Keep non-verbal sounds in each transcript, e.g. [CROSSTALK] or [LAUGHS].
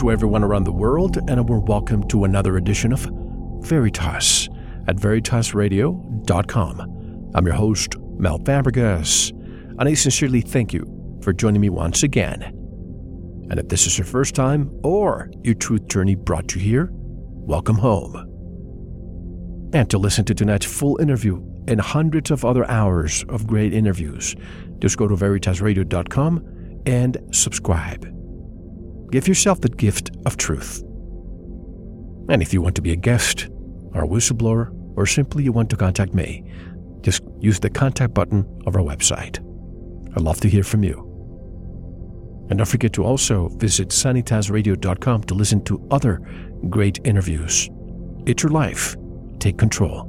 To everyone around the world, and a warm welcome to another edition of Veritas at veritasradio.com. I'm your host, Mel Fabregas, and I sincerely thank you for joining me once again. And if this is your first time or your truth journey brought you here, welcome home. And to listen to tonight's full interview and hundreds of other hours of great interviews, just go to veritasradio.com and subscribe. Give yourself the gift of truth. And if you want to be a guest, or a whistleblower, or simply you want to contact me, just use the contact button of our website. I'd love to hear from you. And don't forget to also visit sanitasradio.com to listen to other great interviews. It's your life. Take control.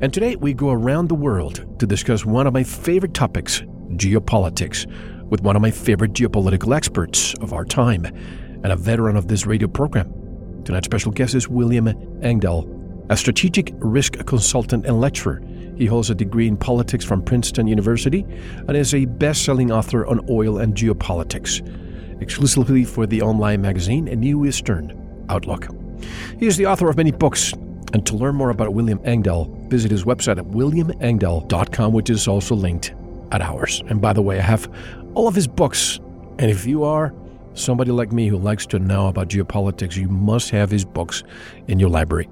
And today we go around the world to discuss one of my favorite topics geopolitics with one of my favorite geopolitical experts of our time and a veteran of this radio program. Tonight's special guest is William Engdahl, a strategic risk consultant and lecturer. He holds a degree in politics from Princeton University and is a best selling author on oil and geopolitics, exclusively for the online magazine A New Eastern Outlook. He is the author of many books, and to learn more about William Engdahl, visit his website at williamengdahl.com, which is also linked at ours. And by the way, I have all of his books. And if you are somebody like me who likes to know about geopolitics, you must have his books in your library.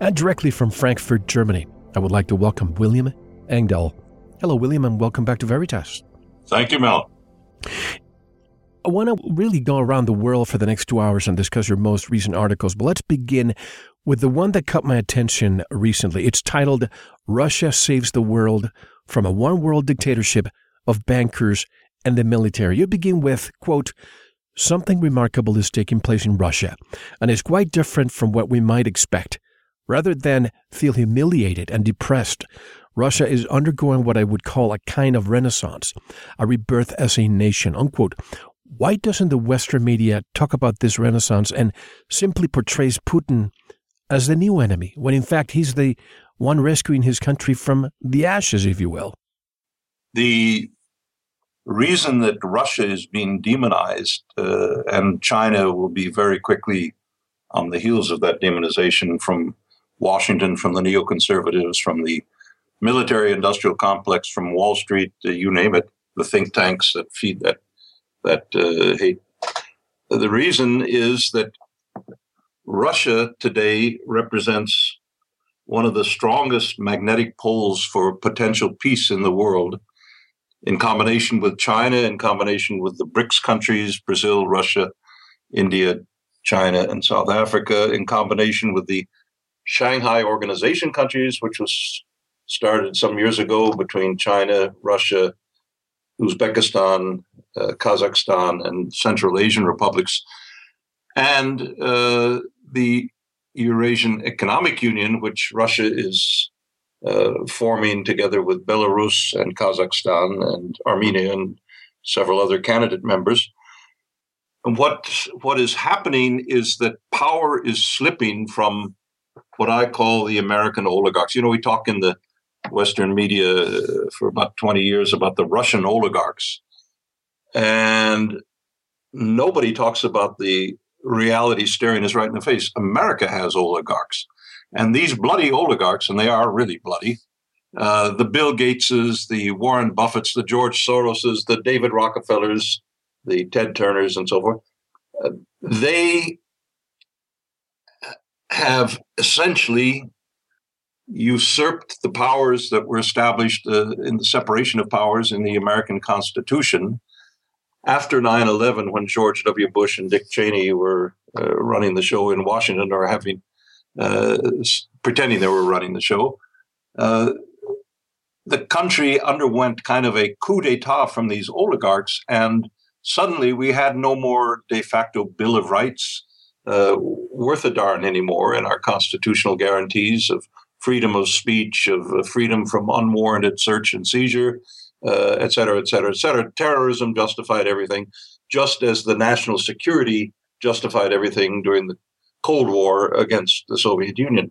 And directly from Frankfurt, Germany, I would like to welcome William Engdahl. Hello, William, and welcome back to Veritas. Thank you, Mel. I want to really go around the world for the next two hours and discuss your most recent articles, but let's begin with the one that caught my attention recently. It's titled Russia Saves the World from a One World Dictatorship of Bankers and the military. You begin with, quote, Something remarkable is taking place in Russia, and is quite different from what we might expect. Rather than feel humiliated and depressed, Russia is undergoing what I would call a kind of renaissance, a rebirth as a nation. Unquote. Why doesn't the Western media talk about this renaissance and simply portrays Putin as the new enemy, when in fact he's the one rescuing his country from the ashes, if you will? The reason that Russia is being demonized, uh, and China will be very quickly on the heels of that demonization from Washington, from the neoconservatives, from the military industrial complex, from Wall Street, uh, you name it, the think tanks that feed that that uh, hate. The reason is that Russia today represents one of the strongest magnetic poles for potential peace in the world in combination with China, in combination with the BRICS countries, Brazil, Russia, India, China, and South Africa, in combination with the Shanghai Organization countries, which was started some years ago between China, Russia, Uzbekistan, uh, Kazakhstan, and Central Asian republics, and uh, the Eurasian Economic Union, which Russia is uh, forming together with Belarus and Kazakhstan and Armenia and several other candidate members. And what what is happening is that power is slipping from what I call the American oligarchs. You know, we talk in the Western media for about 20 years about the Russian oligarchs. And nobody talks about the reality staring us right in the face. America has oligarchs. And these bloody oligarchs, and they are really bloody, uh, the Bill Gateses, the Warren Buffetts, the George Soroses, the David Rockefellers, the Ted Turners, and so forth, uh, they have essentially usurped the powers that were established uh, in the separation of powers in the American Constitution after 9 11, when George W. Bush and Dick Cheney were uh, running the show in Washington or having uh, pretending they were running the show. Uh, the country underwent kind of a coup d'etat from these oligarchs, and suddenly we had no more de facto Bill of Rights uh, worth a darn anymore in our constitutional guarantees of freedom of speech, of uh, freedom from unwarranted search and seizure, uh, et cetera, et cetera, et cetera. Terrorism justified everything, just as the national security justified everything during the Cold War against the Soviet Union.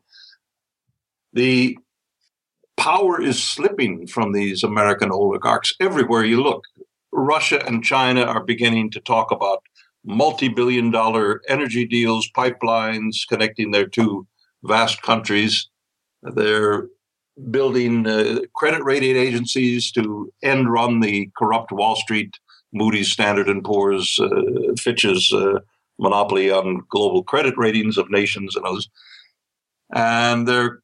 The power is slipping from these American oligarchs everywhere you look. Russia and China are beginning to talk about multi billion dollar energy deals, pipelines connecting their two vast countries. They're building uh, credit rating agencies to end run the corrupt Wall Street, Moody's, Standard and Poor's, uh, Fitch's uh, monopoly on global credit ratings of nations and others. And they're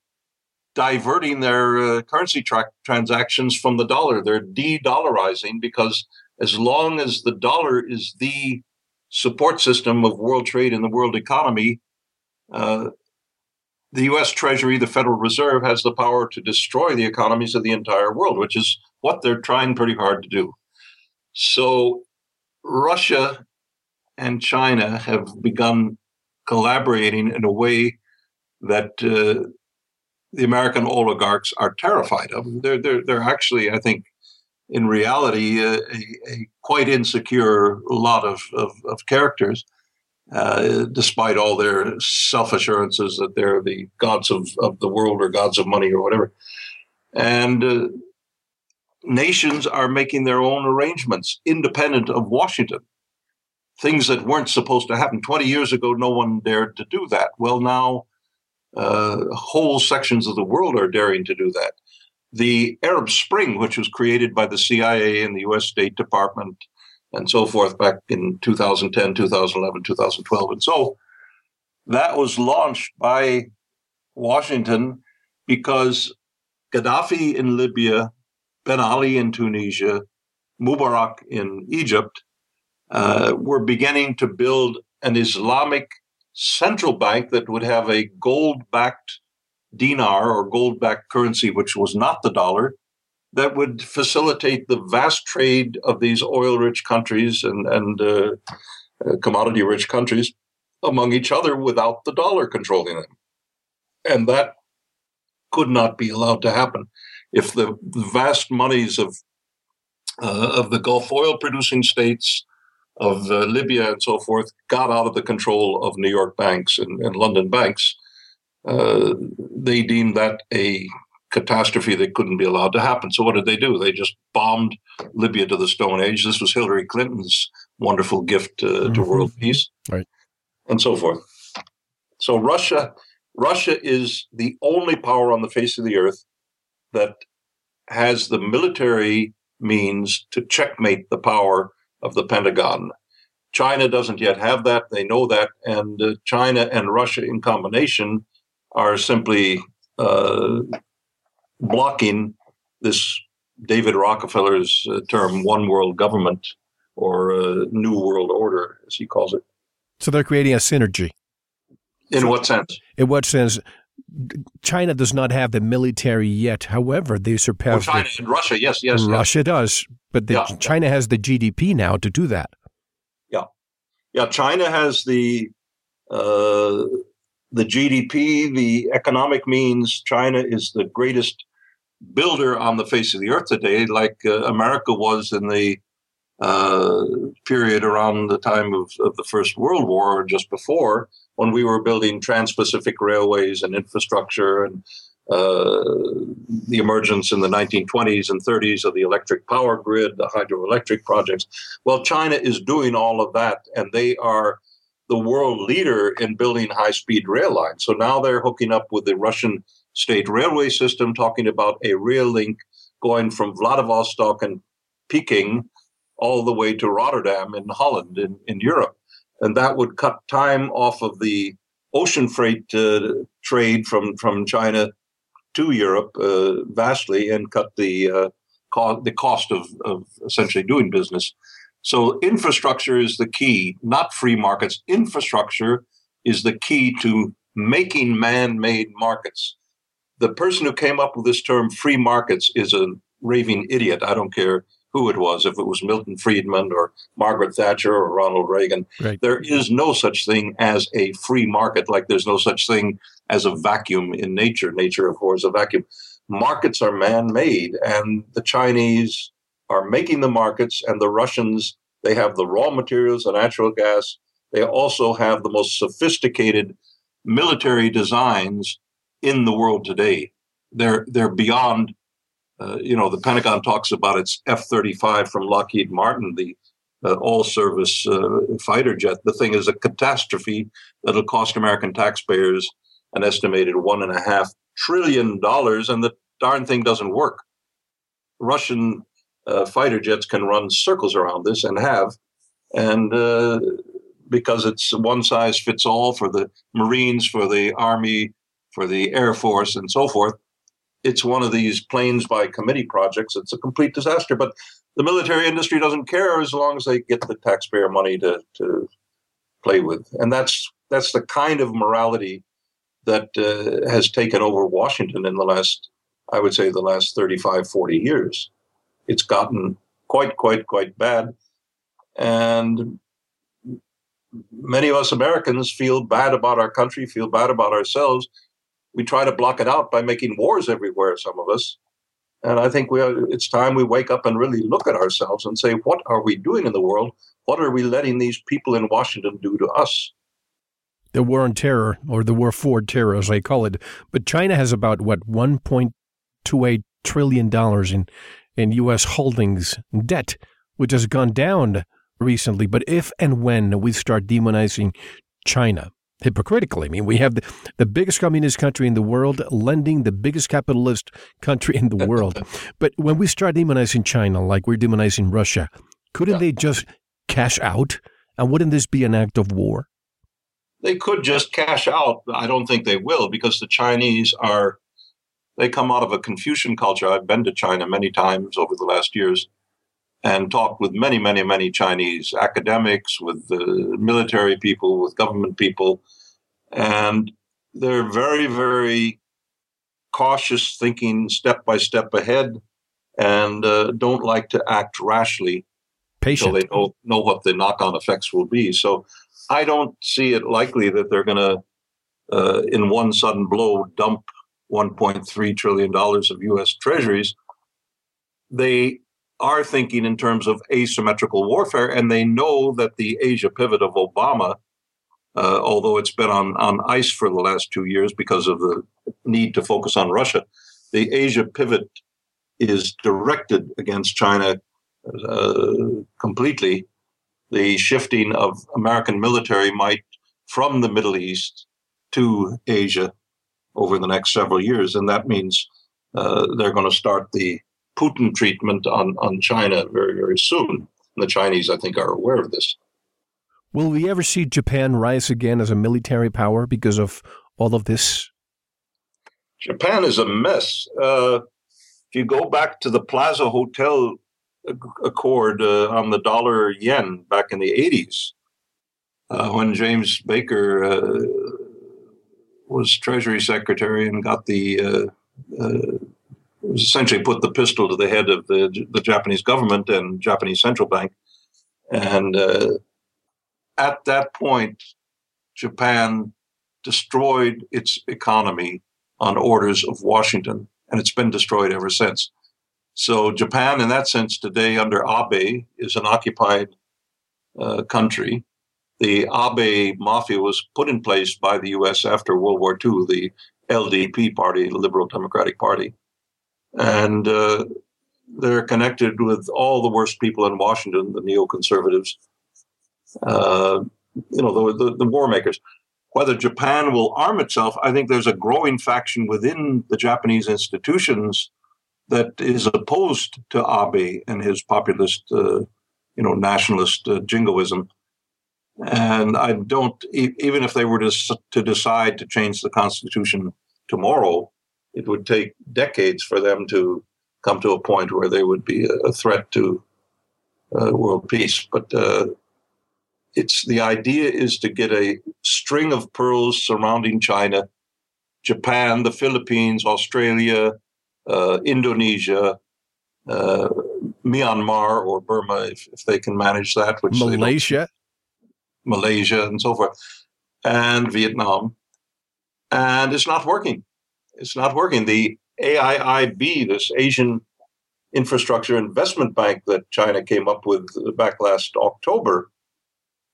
diverting their uh, currency tra- transactions from the dollar. They're de-dollarizing because as long as the dollar is the support system of world trade and the world economy, uh, the U.S. Treasury, the Federal Reserve, has the power to destroy the economies of the entire world, which is what they're trying pretty hard to do. So, Russia and China have begun collaborating in a way that uh, the American oligarchs are terrified of. They're, they're, they're actually, I think, in reality, a, a quite insecure lot of, of, of characters, uh, despite all their self assurances that they're the gods of, of the world or gods of money or whatever. And uh, nations are making their own arrangements independent of Washington things that weren't supposed to happen. 20 years ago, no one dared to do that. Well, now uh, whole sections of the world are daring to do that. The Arab Spring, which was created by the CIA and the US State Department and so forth back in 2010, 2011, 2012, and so that was launched by Washington because Gaddafi in Libya, Ben Ali in Tunisia, Mubarak in Egypt uh, were beginning to build an Islamic central bank that would have a gold backed dinar or gold backed currency, which was not the dollar, that would facilitate the vast trade of these oil rich countries and, and uh, uh, commodity rich countries among each other without the dollar controlling them. And that could not be allowed to happen. If the vast monies of uh, of the Gulf oil producing states, of uh, Libya and so forth got out of the control of New York banks and, and London banks. Uh, they deemed that a catastrophe that couldn't be allowed to happen. So what did they do? They just bombed Libya to the Stone Age. This was Hillary Clinton's wonderful gift uh, mm-hmm. to world peace, right, and so forth. So Russia, Russia is the only power on the face of the earth that has the military means to checkmate the power of the Pentagon. China doesn't yet have that. They know that. And uh, China and Russia in combination are simply uh, blocking this David Rockefeller's uh, term, one world government or uh, new world order, as he calls it. So they're creating a synergy. In what sense? In what sense? China does not have the military yet. However, they surpass well, China the, and Russia. Yes, yes. Russia yes. does, but the, yeah, China has the GDP now to do that. Yeah, yeah. China has the uh, the GDP, the economic means. China is the greatest builder on the face of the earth today, like uh, America was in the uh, period around the time of, of the First World War or just before when we were building trans-Pacific railways and infrastructure and uh, the emergence in the 1920s and 30s of the electric power grid, the hydroelectric projects. Well, China is doing all of that, and they are the world leader in building high speed rail lines. So now they're hooking up with the Russian state railway system, talking about a rail link going from Vladivostok and Peking all the way to Rotterdam in Holland in, in Europe and that would cut time off of the ocean freight uh, trade from, from China to Europe uh, vastly and cut the uh, co- the cost of, of essentially doing business. So infrastructure is the key, not free markets. Infrastructure is the key to making man-made markets. The person who came up with this term free markets is a raving idiot. I don't care who it was, if it was Milton Friedman or Margaret Thatcher or Ronald Reagan. Right. There is no such thing as a free market, like there's no such thing as a vacuum in nature. Nature, of course, a vacuum. Markets are man made, and the Chinese are making the markets, and the Russians, they have the raw materials, the natural gas. They also have the most sophisticated military designs in the world today. They're, they're beyond uh, you know, the Pentagon talks about its F 35 from Lockheed Martin, the uh, all service uh, fighter jet. The thing is a catastrophe that'll cost American taxpayers an estimated one and a half trillion dollars, and the darn thing doesn't work. Russian uh, fighter jets can run circles around this and have, and uh, because it's one size fits all for the Marines, for the Army, for the Air Force, and so forth it's one of these planes by committee projects. It's a complete disaster. But the military industry doesn't care as long as they get the taxpayer money to, to play with. And that's that's the kind of morality that uh, has taken over Washington in the last, I would say, the last 35, 40 years. It's gotten quite, quite, quite bad. And many of us Americans feel bad about our country, feel bad about ourselves we try to block it out by making wars everywhere, some of us. And I think we are, it's time we wake up and really look at ourselves and say, what are we doing in the world? What are we letting these people in Washington do to us? The war on terror, or the war for terror, as I call it. But China has about, what, $1.28 trillion in, in U.S. holdings debt, which has gone down recently. But if and when we start demonizing China, hypocritically. I mean, we have the, the biggest communist country in the world lending the biggest capitalist country in the [LAUGHS] world. but when we start demonizing China like we're demonizing Russia, couldn't yeah. they just cash out? And wouldn't this be an act of war? They could just cash out. I don't think they will because the Chinese are, they come out of a Confucian culture. I've been to China many times over the last years and talked with many, many, many Chinese academics, with the military people, with government people, and they're very, very cautious, thinking step by step ahead, and uh, don't like to act rashly Patient. until they know, know what the knock-on effects will be. So I don't see it likely that they're going to, uh, in one sudden blow, dump 1.3 trillion dollars of U.S. Treasuries. They are thinking in terms of asymmetrical warfare, and they know that the Asia pivot of Obama, uh, although it's been on, on ice for the last two years because of the need to focus on Russia, the Asia pivot is directed against China uh, completely. The shifting of American military might from the Middle East to Asia over the next several years, and that means uh, they're going to start the Putin treatment on, on China very, very soon. And the Chinese, I think, are aware of this. Will we ever see Japan rise again as a military power because of all of this? Japan is a mess. Uh, if you go back to the Plaza Hotel Accord uh, on the dollar yen back in the 80s, uh, when James Baker uh, was Treasury Secretary and got the uh, uh, essentially put the pistol to the head of the, the Japanese government and Japanese central bank. And uh, at that point, Japan destroyed its economy on orders of Washington, and it's been destroyed ever since. So, Japan, in that sense, today under Abe, is an occupied uh, country. The Abe mafia was put in place by the U.S. after World War II, the LDP party, the Liberal Democratic Party and uh, they're connected with all the worst people in Washington, the neoconservatives, uh, you know, the, the, the war makers. Whether Japan will arm itself, I think there's a growing faction within the Japanese institutions that is opposed to Abe and his populist, uh, you know, nationalist uh, jingoism. And I don't, even if they were to, to decide to change the Constitution tomorrow, it would take decades for them to come to a point where they would be a, threat to uh, world peace. But uh, it's the idea is to get a string of pearls surrounding China, Japan, the Philippines, Australia, uh, Indonesia, uh, Myanmar or Burma, if, if they can manage that, which Malaysia, Malaysia, and so forth, and Vietnam, and it's not working. It's not working. The AIIB, this Asian Infrastructure Investment Bank that China came up with back last October,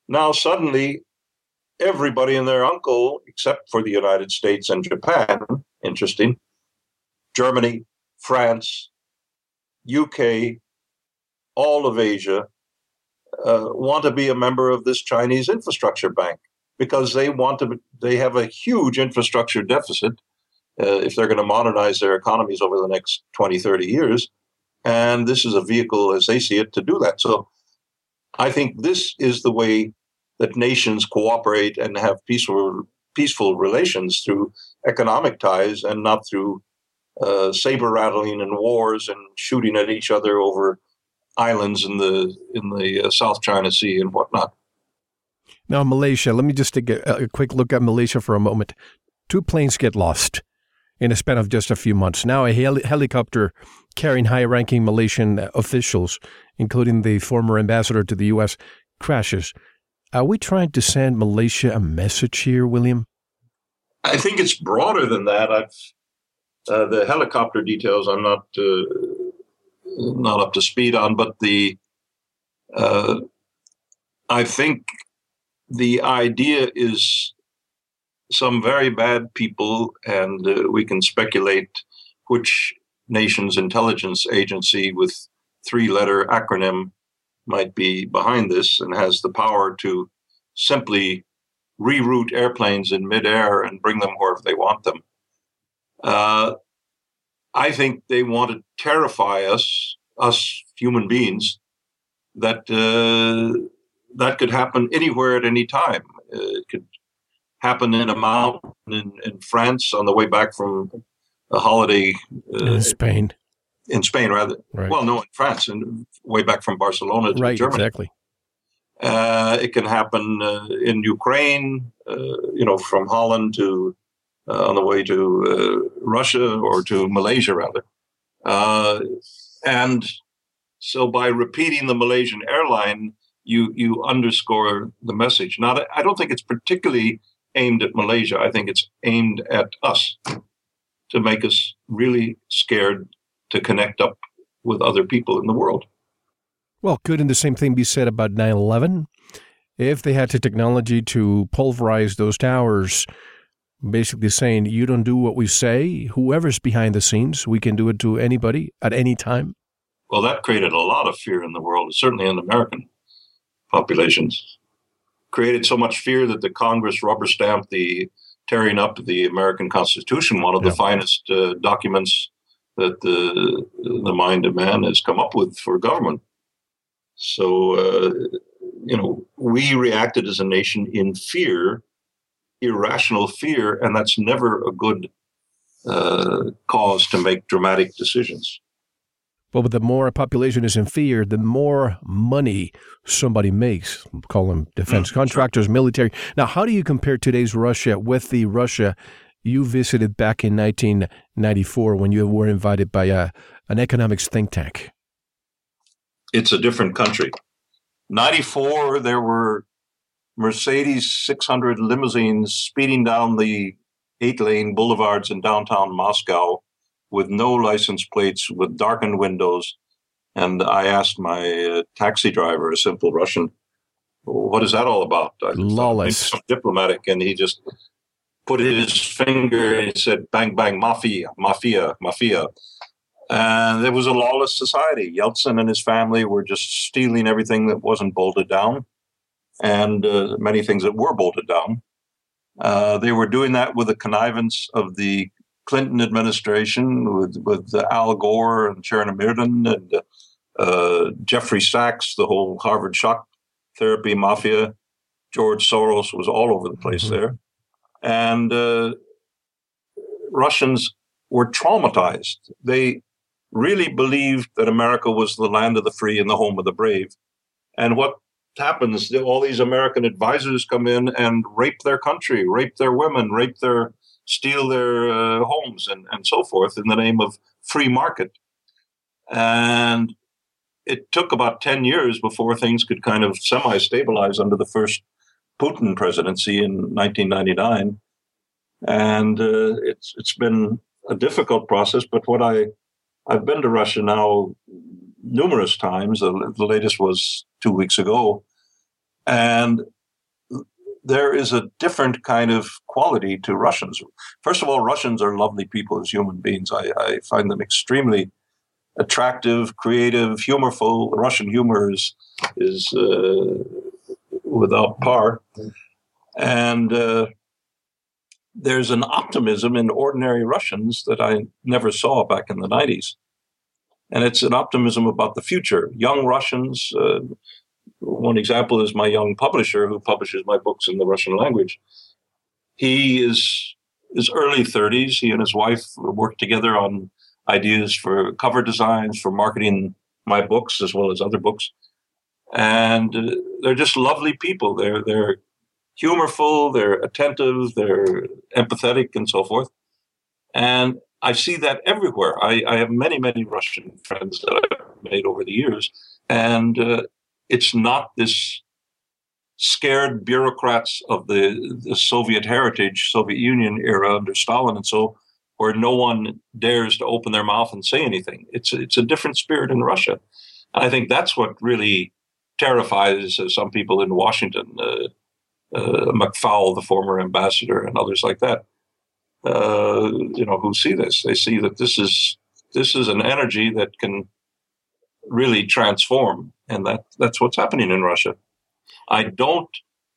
now suddenly everybody and their uncle, except for the United States and Japan, interesting, Germany, France, UK, all of Asia, uh, want to be a member of this Chinese infrastructure bank because they want to. They have a huge infrastructure deficit uh, if they're going to modernize their economies over the next 20, 30 years. And this is a vehicle, as they see it, to do that. So I think this is the way that nations cooperate and have peaceful, peaceful relations through economic ties and not through uh, saber rattling and wars and shooting at each other over islands in the in the uh, South China Sea and whatnot. Now, Malaysia. Let me just take a, a quick look at Malaysia for a moment. Two planes get lost in a span of just a few months. Now, a heli- helicopter carrying high ranking Malaysian officials, including the former ambassador to the U.S., crashes. Are we trying to send Malaysia a message here, William? I think it's broader than that. I've uh, the helicopter details I'm not uh, not up to speed on, but the uh, I think the idea is some very bad people, and uh, we can speculate which nation's intelligence agency with three letter acronym might be behind this and has the power to simply reroute airplanes in midair and bring them wherever they want them. Uh, I think they want to terrify us, us human beings, that uh, that could happen anywhere at any time. Uh, it could happened in a mountain in, in France on the way back from a holiday uh, in Spain. In Spain, rather. Right. Well, no, in France, and way back from Barcelona to right, Germany. Exactly. Uh, it can happen uh, in Ukraine, uh, you know, from Holland to uh, on the way to uh, Russia or to Malaysia, rather. and so, by repeating the Malaysian airline, you you underscore the message. Now, I don't think it's particularly aimed at Malaysia. I think it's aimed at us to make us really scared to connect up with other people in the world. Well, couldn't the same thing be said about 9 11? If they had the technology to pulverize those towers, basically saying, you don't do what we say, whoever's behind the scenes, we can do it to anybody at any time? Well, that created a lot of fear in the world, certainly in American populations created so much fear that the Congress rubber stamped the tearing up of the American Constitution, one of yeah. the finest uh, documents that the the mind of man has come up with for government. So, uh, you know, we reacted as a nation in fear, irrational fear, and that's never a good uh, cause to make dramatic decisions. Well, but the more a population is in fear, the more money somebody makes. Call them defense mm, contractors, military. Now, how do you compare today's Russia with the Russia you visited back in 1994 when you were invited by a, an economics think tank? It's a different country. 94, there were Mercedes 600 limousines speeding down the eight lane boulevards in downtown Moscow with no license plates, with darkened windows. And I asked my uh, taxi driver, a simple Russian, what is that all about? I Lawless. diplomatic. And he just put his finger and said, bang, bang, mafia, mafia, mafia. And it was a lawless society. Yeltsin and his family were just stealing everything that wasn't bolted down and uh, many things that were bolted down. Uh, they were doing that with the connivance of the Clinton administration with with Al Gore and Chernomyrdin and uh, Jeffrey Sachs, the whole Harvard shock therapy mafia, George Soros was all over the place mm-hmm. there. And uh, Russians were traumatized. They really believed that America was the land of the free and the home of the brave. And what happens, all these American advisors come in and rape their country, rape their women, rape their, steal their uh, homes, and, and so forth in the name of free market. And it took about 10 years before things could kind of semi stabilize under the first Putin presidency in 1999. And uh, it's, it's been a difficult process, but what I I've been to Russia now numerous times. The, the latest was two weeks ago, and there is a different kind of quality to Russians. First of all, Russians are lovely people as human beings. I, I find them extremely attractive, creative, humorful. Russian humor is is uh, without par, and uh, there's an optimism in ordinary Russians that I never saw back in the 90s. And it's an optimism about the future. Young Russians, uh, one example is my young publisher who publishes my books in the Russian language. He is his early 30s. He and his wife worked together on ideas for cover designs, for marketing my books as well as other books. And uh, they're just lovely people. They're, they're humorful, they're attentive, they're empathetic, and so forth. And I see that everywhere. I, I have many, many Russian friends that I've made over the years, and uh, it's not this scared bureaucrats of the, the Soviet heritage, Soviet Union era under Stalin and so, where no one dares to open their mouth and say anything. It's it's a different spirit in Russia, and I think that's what really terrifies some people in Washington. Uh, uh, McFaul, the former ambassador, and others like that, uh, you know, who see this. They see that this is this is an energy that can really transform, and that that's what's happening in Russia. I don't.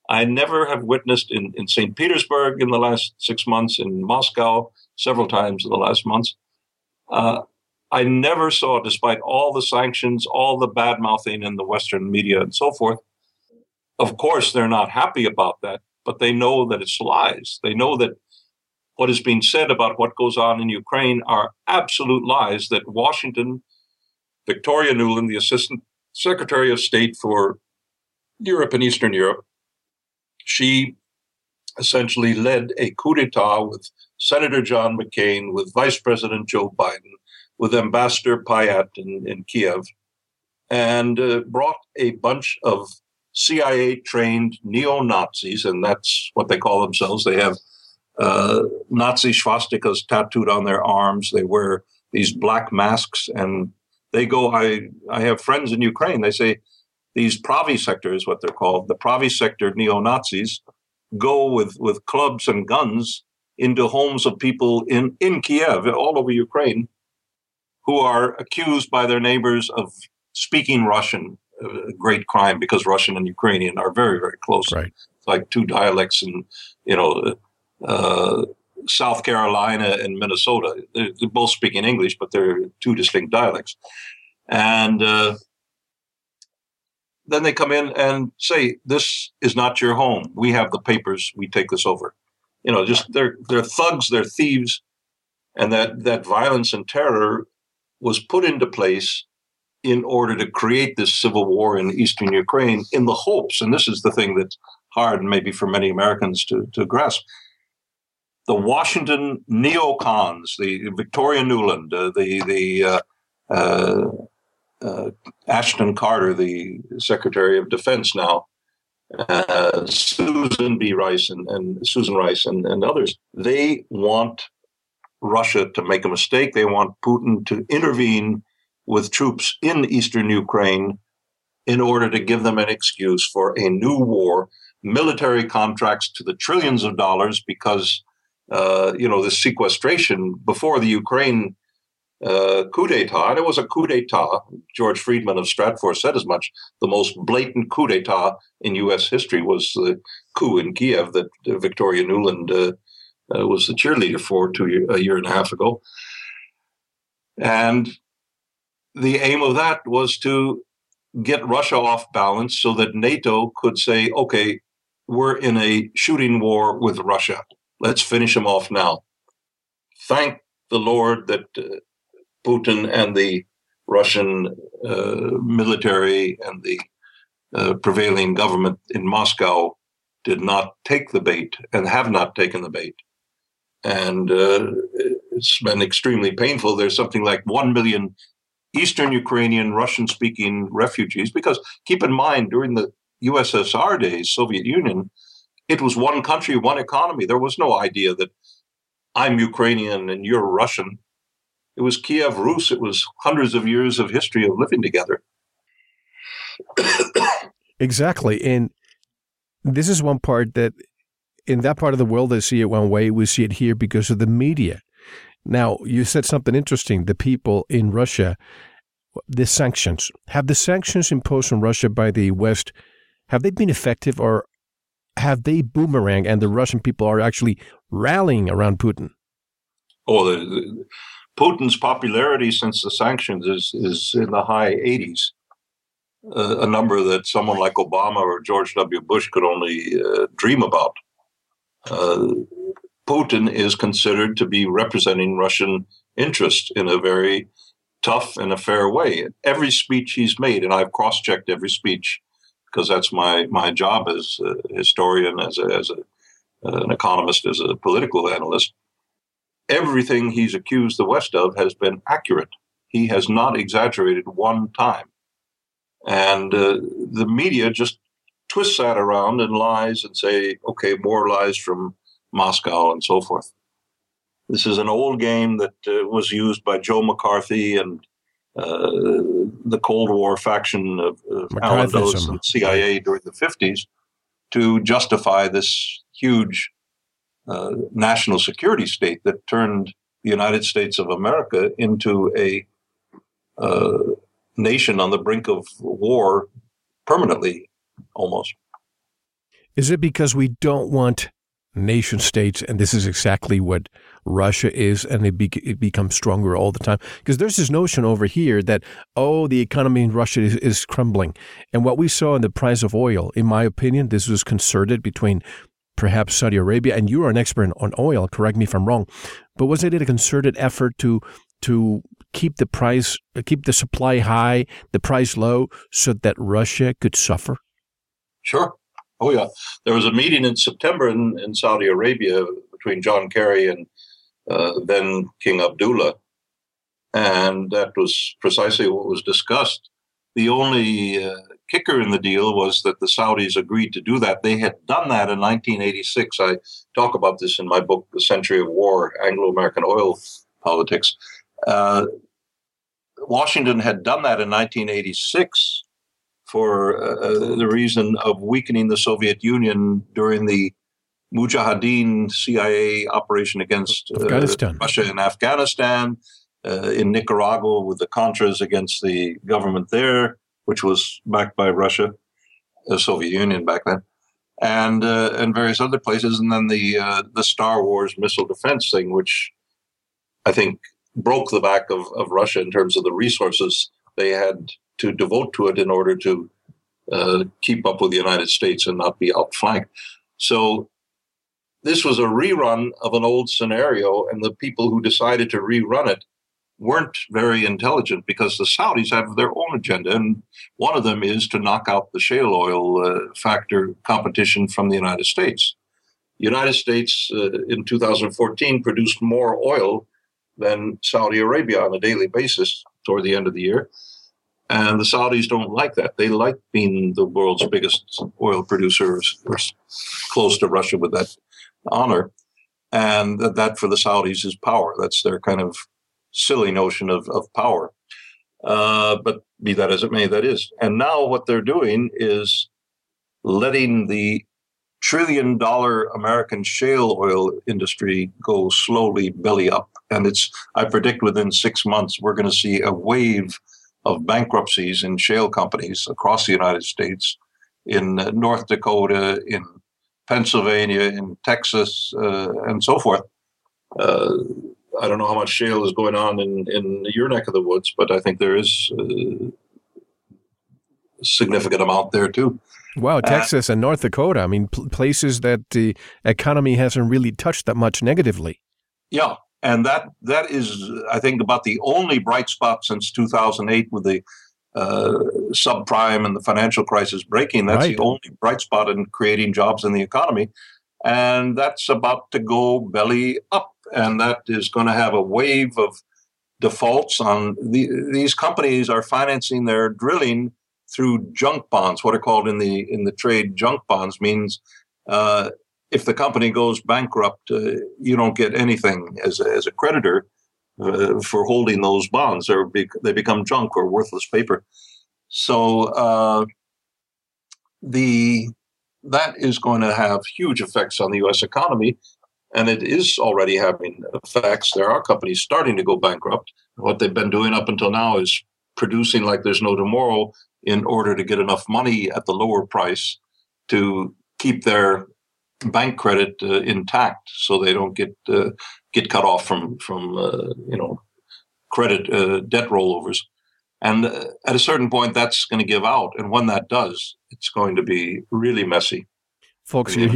I never have witnessed in, in St. Petersburg in the last six months, in Moscow several times in the last months. Uh, I never saw, despite all the sanctions, all the bad mouthing in the Western media and so forth, of course, they're not happy about that, but they know that it's lies. They know that what is being said about what goes on in Ukraine are absolute lies that Washington, Victoria Nuland, the Assistant Secretary of State for Europe and Eastern Europe, she essentially led a coup d'etat with Senator John McCain, with Vice President Joe Biden, with Ambassador Pyatt in, in Kiev, and uh, brought a bunch of CIA trained neo Nazis, and that's what they call themselves. They have uh, Nazi swastikas tattooed on their arms. They wear these black masks, and they go. I I have friends in Ukraine. They say these Pravi sector is what they're called. The Pravi sector neo Nazis go with with clubs and guns into homes of people in in Kiev, all over Ukraine, who are accused by their neighbors of speaking Russian a great crime because Russian and Ukrainian are very, very close. Right. It's like two dialects and you know, uh, South Carolina and Minnesota. They're, they're, both speaking English, but they're two distinct dialects. And uh, then they come in and say, "This is not your home. We have the papers. We take this over." You know, just they're they're thugs. They're thieves, and that that violence and terror was put into place in order to create this civil war in eastern Ukraine in the hopes, and this is the thing that's hard maybe for many Americans to, to grasp. The Washington neocons, the Victoria Nuland, uh, the the uh, uh, uh Ashton Carter, the Secretary of Defense now, uh, Susan B. Rice and, and Susan Rice and, and others, they want Russia to make a mistake. They want Putin to intervene with troops in eastern Ukraine in order to give them an excuse for a new war, military contracts to the trillions of dollars because, uh, you know, the sequestration before the Ukraine uh, coup d'etat, and it was a coup d'etat. George Friedman of Stratfor said as much. The most blatant coup d'etat in U.S. history was the coup in Kiev that Victoria Nuland uh, uh, was the cheerleader for two a year and a half ago. And the aim of that was to get Russia off balance so that NATO could say, okay, we're in a shooting war with Russia. Let's finish them off now. Thank the Lord that uh, Putin and the Russian uh, military and the uh, prevailing government in Moscow did not take the bait and have not taken the bait. And uh, it's been extremely painful. There's something like 1 million Eastern Ukrainian Russian speaking refugees, because keep in mind, during the USSR days, Soviet Union, it was one country, one economy. There was no idea that I'm Ukrainian and you're Russian. It was Kiev Rus. It was hundreds of years of history of living together. [COUGHS] exactly. And this is one part that in that part of the world, they see it one way. We see it here because of the media. Now, you said something interesting. The people in Russia, the sanctions, have the sanctions imposed on Russia by the West, have they been effective or have they boomerang and the Russian people are actually rallying around Putin? Oh, the, the, Putin's popularity since the sanctions is, is in the high 80s, uh, a number that someone like Obama or George W. Bush could only uh, dream about. Uh, Putin is considered to be representing Russian interest in a very tough and a fair way. Every speech he's made, and I've cross-checked every speech because that's my my job as a historian, as a, as a, an economist, as a political analyst. Everything he's accused the West of has been accurate. He has not exaggerated one time, and uh, the media just twists that around and lies and say, okay, more lies from Moscow and so forth. This is an old game that uh, was used by Joe McCarthy and the Cold War faction of, of and CIA during the 50s to justify this huge uh, national security state that turned the United States of America into a uh, nation on the brink of war permanently, almost. Is it because we don't want nation states, and this is exactly what Russia is, and it, be, it becomes stronger all the time. Because there's this notion over here that, oh, the economy in Russia is, is crumbling. And what we saw in the price of oil, in my opinion, this was concerted between perhaps Saudi Arabia, and you are an expert on oil, correct me if I'm wrong, but was it a concerted effort to to keep the price, keep the supply high, the price low, so that Russia could suffer? Sure. Oh yeah, there was a meeting in September in, in Saudi Arabia between John Kerry and uh, then King Abdullah, and that was precisely what was discussed. The only uh, kicker in the deal was that the Saudis agreed to do that. They had done that in 1986. I talk about this in my book, The Century of War Anglo-American Oil Politics. Uh, Washington had done that in 1986 for uh, the reason of weakening the Soviet Union during the Mujahideen CIA operation against uh, Russia in Afghanistan, uh, in Nicaragua with the Contras against the government there, which was backed by Russia, the Soviet Union back then, and uh, and various other places, and then the uh, the Star Wars missile defense thing, which I think broke the back of, of Russia in terms of the resources they had to devote to it in order to uh, keep up with the United States and not be outflanked. So this was a rerun of an old scenario, and the people who decided to rerun it weren't very intelligent because the Saudis have their own agenda, and one of them is to knock out the shale oil uh, factor competition from the United States. The United States uh, in 2014 produced more oil than Saudi Arabia on a daily basis toward the end of the year. And the Saudis don't like that. They like being the world's biggest oil producers, or close to Russia with that honor. And that, for the Saudis is power. That's their kind of silly notion of, of power. Uh, but be that as it may, that is. And now what they're doing is letting the trillion dollar American shale oil industry go slowly belly up. And it's, I predict within six months, we're going to see a wave of bankruptcies in shale companies across the United States, in uh, North Dakota, in Pennsylvania, in Texas, uh, and so forth. Uh, I don't know how much shale is going on in, in your neck of the woods, but I think there is uh, a significant amount there too. Wow, Texas and North Dakota. I mean, pl- places that the economy hasn't really touched that much negatively. Yeah, and that that is, I think, about the only bright spot since 2008 with the uh, subprime and the financial crisis breaking. That's right. the only bright spot in creating jobs in the economy, and that's about to go belly up, and that is going to have a wave of defaults on the, these companies are financing their drilling through junk bonds. What are called in the in the trade junk bonds means uh, if the company goes bankrupt, uh, you don't get anything as a, as a creditor uh, for holding those bonds. Be, they become junk or worthless paper. So uh, the that is going to have huge effects on the U.S. economy, and it is already having effects. There are companies starting to go bankrupt. What they've been doing up until now is producing like there's no tomorrow in order to get enough money at the lower price to keep their bank credit uh, intact, so they don't get uh, get cut off from from uh, you know credit uh, debt rollovers. And uh, at a certain point, that's going to give out, and when that does, it's going to be really messy. Folks, you're,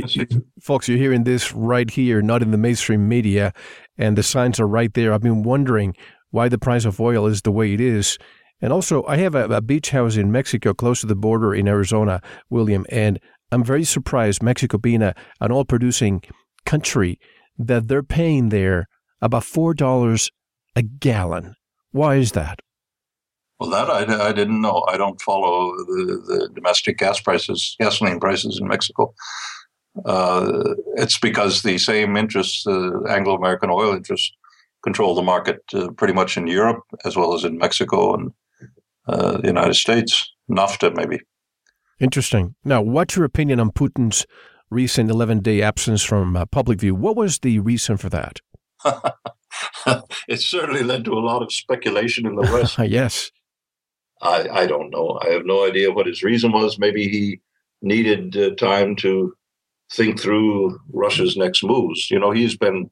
folks, you're hearing this right here, not in the mainstream media, and the signs are right there. I've been wondering why the price of oil is the way it is. And also, I have a, a, beach house in Mexico, close to the border in Arizona, William, and I'm very surprised, Mexico being a, an oil producing country, that they're paying there about $4 a gallon. Why is that? Well, that I, I didn't know. I don't follow the, the domestic gas prices, gasoline prices in Mexico. Uh, it's because the same interests, uh, Anglo American oil interests, control the market uh, pretty much in Europe as well as in Mexico and uh, the United States, NAFTA maybe. Interesting. Now, what's your opinion on Putin's recent 11 day absence from uh, public view? What was the reason for that? [LAUGHS] [LAUGHS] it certainly led to a lot of speculation in the West. [LAUGHS] yes. I, I don't know. I have no idea what his reason was. Maybe he needed uh, time to think through Russia's next moves. You know, he's been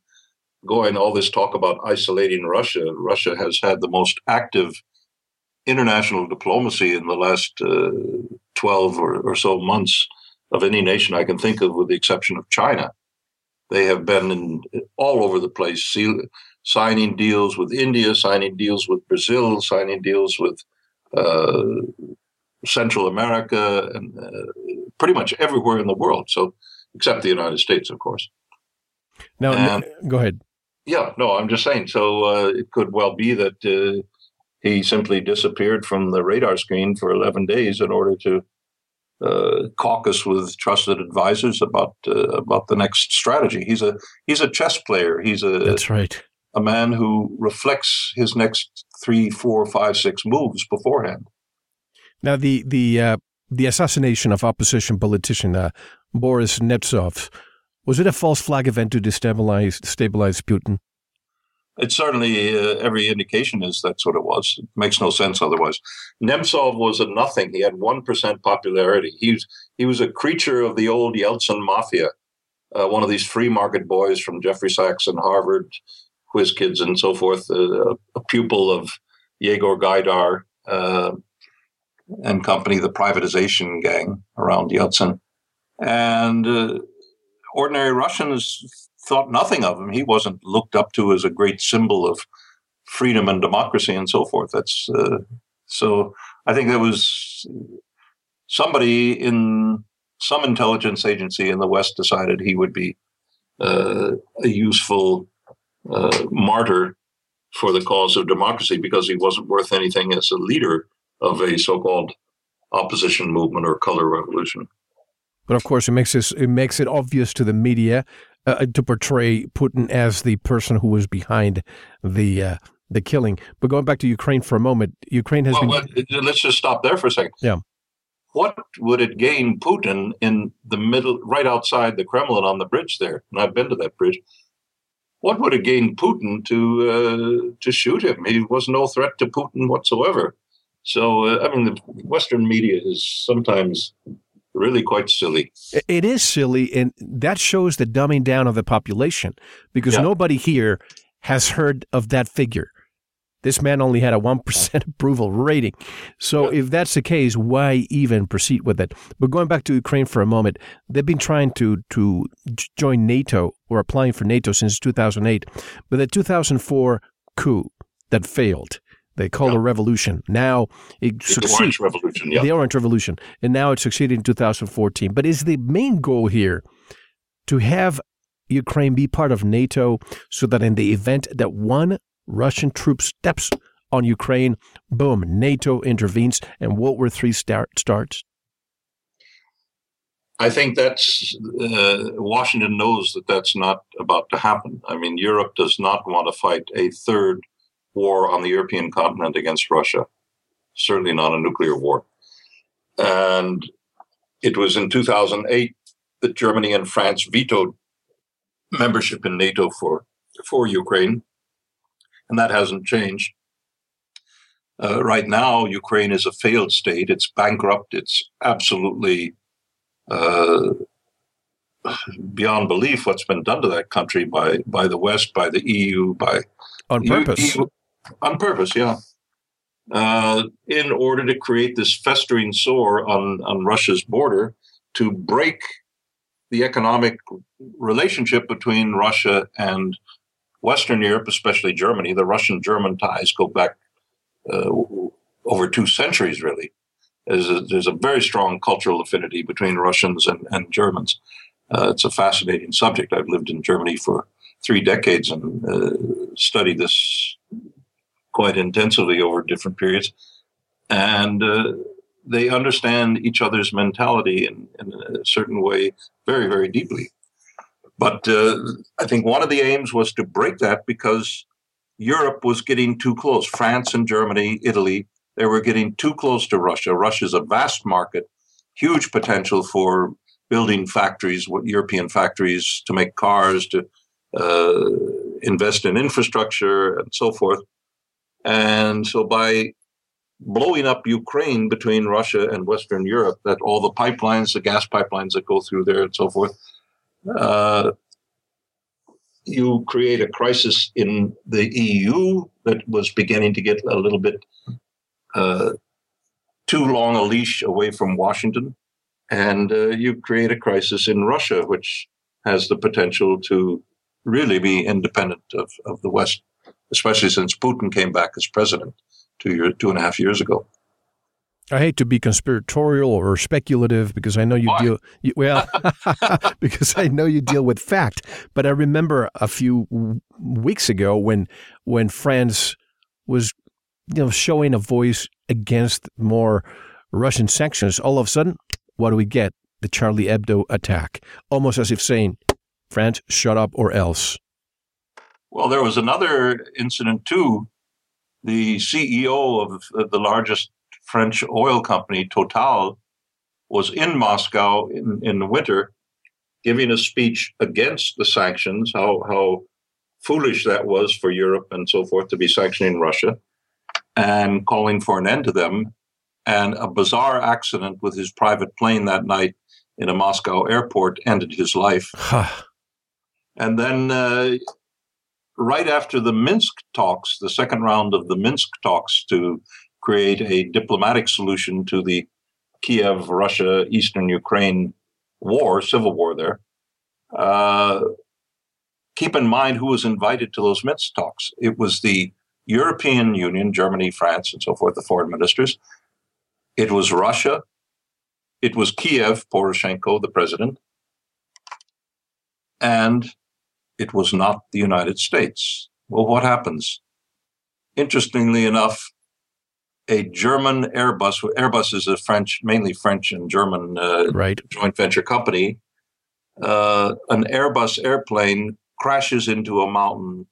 going all this talk about isolating Russia. Russia has had the most active international diplomacy in the last uh, 12 or, or, so months of any nation I can think of, with the exception of China. They have been in, all over the place, signing deals with India, signing deals with Brazil, signing deals with uh, Central America, and uh, pretty much everywhere in the world. So, except the United States, of course. Now, and, go ahead. Yeah, no, I'm just saying. So uh, it could well be that uh, he simply disappeared from the radar screen for 11 days in order to uh, caucus with trusted advisors about uh, about the next strategy. He's a he's a chess player. He's a that's right. A man who reflects his next three, four, five, six moves beforehand. Now the the uh, the assassination of opposition politician uh, Boris Nemtsov was it a false flag event to destabilize stabilize Putin? It certainly, uh, every indication is that's what it was. It makes no sense otherwise. Nemtsov was a nothing. He had 1% popularity. He was, he was a creature of the old Yeltsin mafia, uh, one of these free market boys from Jeffrey Sachs and Harvard, whiz kids and so forth, uh, a pupil of Yegor Gaidar uh, and company, the privatization gang around Yeltsin. And uh, ordinary Russians thought nothing of him. He wasn't looked up to as a great symbol of freedom and democracy and so forth. That's uh, so. I think there was somebody in some intelligence agency in the West decided he would be uh, a useful uh, martyr for the cause of democracy because he wasn't worth anything as a leader of a so-called opposition movement or color revolution. But of course, it makes this it makes it obvious to the media uh, uh, to portray Putin as the person who was behind the uh, the killing. But going back to Ukraine for a moment, Ukraine has well, been. Let's just stop there for a second. Yeah. What would it gain Putin in the middle, right outside the Kremlin on the bridge there? And I've been to that bridge. What would it gain Putin to uh, to shoot him? He was no threat to Putin whatsoever. So, uh, I mean, the Western media is sometimes really quite silly. It is silly, and that shows the dumbing down of the population because yeah. nobody here has heard of that figure. This man only had a 1% [LAUGHS] approval rating. So yeah. if that's the case, why even proceed with it? But going back to Ukraine for a moment, they've been trying to, to join NATO or applying for NATO since 2008. But the 2004 coup that failed, they call yeah. a revolution. Now it the. Orange Revolution, yeah. The Orange Revolution. And now it succeeded in 2014. But is the main goal here to have Ukraine be part of NATO so that in the event that one Russian troop steps on Ukraine, boom, NATO intervenes and World War III start, starts? I think that's uh, Washington knows that that's not about to happen. I mean, Europe does not want to fight a third war on the European continent against Russia, certainly not a nuclear war. And it was in 2008 that Germany and France vetoed membership in NATO for, for Ukraine, and that hasn't changed. Uh, right now, Ukraine is a failed state. It's bankrupt. It's absolutely uh, beyond belief what's been done to that country by by the West, by the EU, by on purpose. EU, on purpose, yeah. Uh, in order to create this festering sore on, on Russia's border to break the economic relationship between Russia and Western Europe, especially Germany. The Russian German ties go back uh, over two centuries, really. There's a, there's a, very strong cultural affinity between Russians and, and Germans. Uh, it's a fascinating subject. I've lived in Germany for three decades and uh, studied this quite intensively over different periods. And uh, they understand each other's mentality in, in, a certain way very, very deeply. But uh, I think one of the aims was to break that because Europe was getting too close. France and Germany, Italy, they were getting too close to Russia. Russia's a vast market, huge potential for building factories, what European factories to make cars, to uh, invest in infrastructure, and so forth. And so by blowing up Ukraine between Russia and Western Europe, that all the pipelines, the gas pipelines that go through there and so forth, uh, you create a crisis in the EU that was beginning to get a little bit uh, too long a leash away from Washington. And uh, you create a crisis in Russia, which has the potential to really be independent of, of the West especially since Putin came back as president two year, two and a half years ago. I hate to be conspiratorial or speculative because I know you Why? deal you, well [LAUGHS] because I know you deal with fact. But I remember a few weeks ago when when France was you know showing a voice against more Russian sanctions. All of a sudden, what do we get? The Charlie Hebdo attack, almost as if saying, "France, shut up or else." Well, there was another incident too. The CEO of the largest French oil company, Total, was in Moscow in, in the winter giving a speech against the sanctions, how, how foolish that was for Europe and so forth to be sanctioning Russia, and calling for an end to them. And a bizarre accident with his private plane that night in a Moscow airport ended his life. and then uh, right after the Minsk talks, the second round of the Minsk talks to create a diplomatic solution to the Kiev, Russia, Eastern Ukraine war, civil war there. Uh, keep in mind who was invited to those Minsk talks. It was the European Union, Germany, France, and so forth, the foreign ministers. It was Russia. It was Kiev, Poroshenko, the president. And it was not the United States. Well, what happens? Interestingly enough, a German Airbus, Airbus is a French, mainly French and German uh, right. joint venture company. Uh, an Airbus airplane crashes into a mountain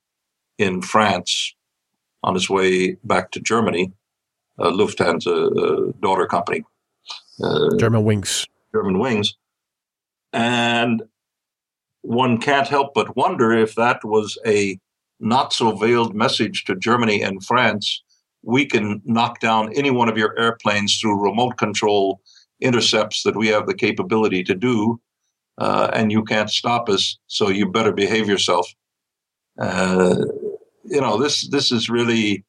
in France on its way back to Germany. Uh, Lufthansa, daughter company. Uh, German Wings. German Wings. And one can't help but wonder if that was a not so veiled message to Germany and France. We can knock down any one of your airplanes through remote control intercepts that we have the capability to do, uh, and you can't stop us. So you better behave yourself. Uh, you know this. This is really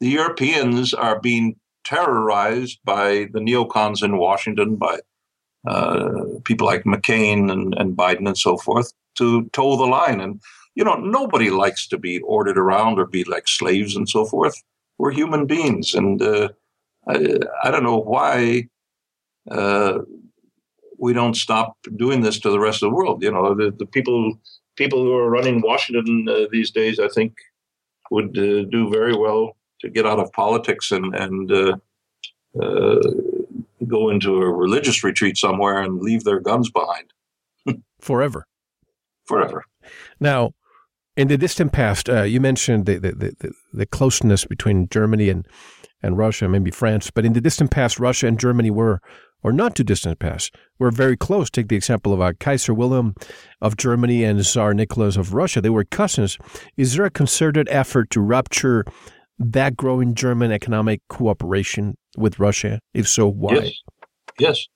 the Europeans are being terrorized by the neocons in Washington, by people like McCain and, and Biden and so forth, to toe the line. And, you know, nobody likes to be ordered around or be like slaves and so forth. We're human beings. And uh, I, I, don't know why uh, we don't stop doing this to the rest of the world. You know, the, the people people who are running Washington uh, these days, I think, would uh, do very well to get out of politics and and uh, uh, go into a religious retreat somewhere and leave their guns behind [LAUGHS] forever. Forever. Now, in the distant past, uh, you mentioned the, the, the, the, closeness between Germany and, and Russia, maybe France, but in the distant past, Russia and Germany were, or not too distant past, were very close. Take the example of uh, Kaiser Wilhelm of Germany and Tsar Nicholas of Russia. They were cousins. Is there a concerted effort to rupture that growing German economic cooperation with Russia? If so, why? Yes. yes.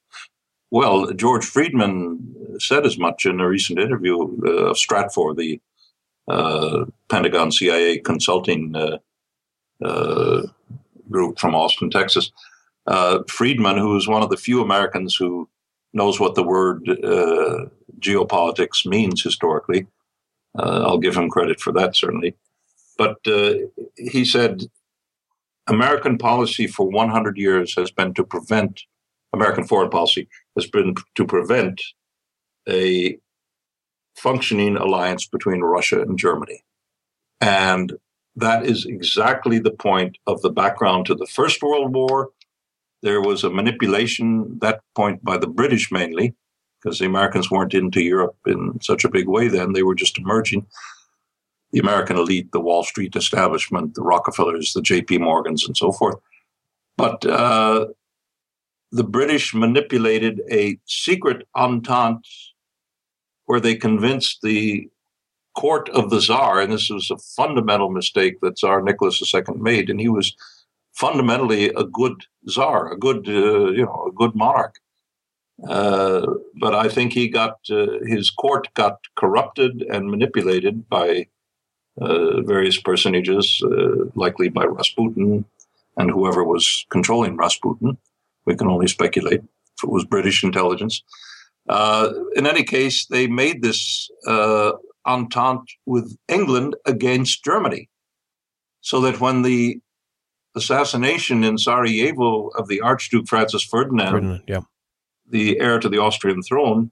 Well, George Friedman said as much in a recent interview uh, of Stratfor, the uh, Pentagon CIA consulting uh, uh, group from Austin, Texas. Uh, Friedman, who is one of the few Americans who knows what the word uh, geopolitics means historically, I'll give him credit for that, certainly. But uh, he said American policy for 100 years has been to prevent, American foreign policy has been to prevent a functioning alliance between Russia and Germany. And that is exactly the point of the background to the First World War. There was a manipulation that point by the British mainly, because the Americans weren't into Europe in such a big way then. They were just emerging the American elite, the Wall Street establishment, the Rockefellers, the J.P. Morgans, and so forth. But uh, the British manipulated a secret entente where they convinced the court of the Tsar, and this was a fundamental mistake that Tsar Nicholas II made, and he was fundamentally a good Tsar, a good, uh, you know, a good monarch. Uh, but I think he got uh, his court got corrupted and manipulated by uh, various personages, uh, likely by Rasputin and whoever was controlling Rasputin. We can only speculate if it was British intelligence. Uh, in any case, they made this uh, entente with England against Germany, so that when the assassination in Sarajevo of the Archduke Francis Ferdinand, Ferdinand yeah. the heir to the Austrian throne,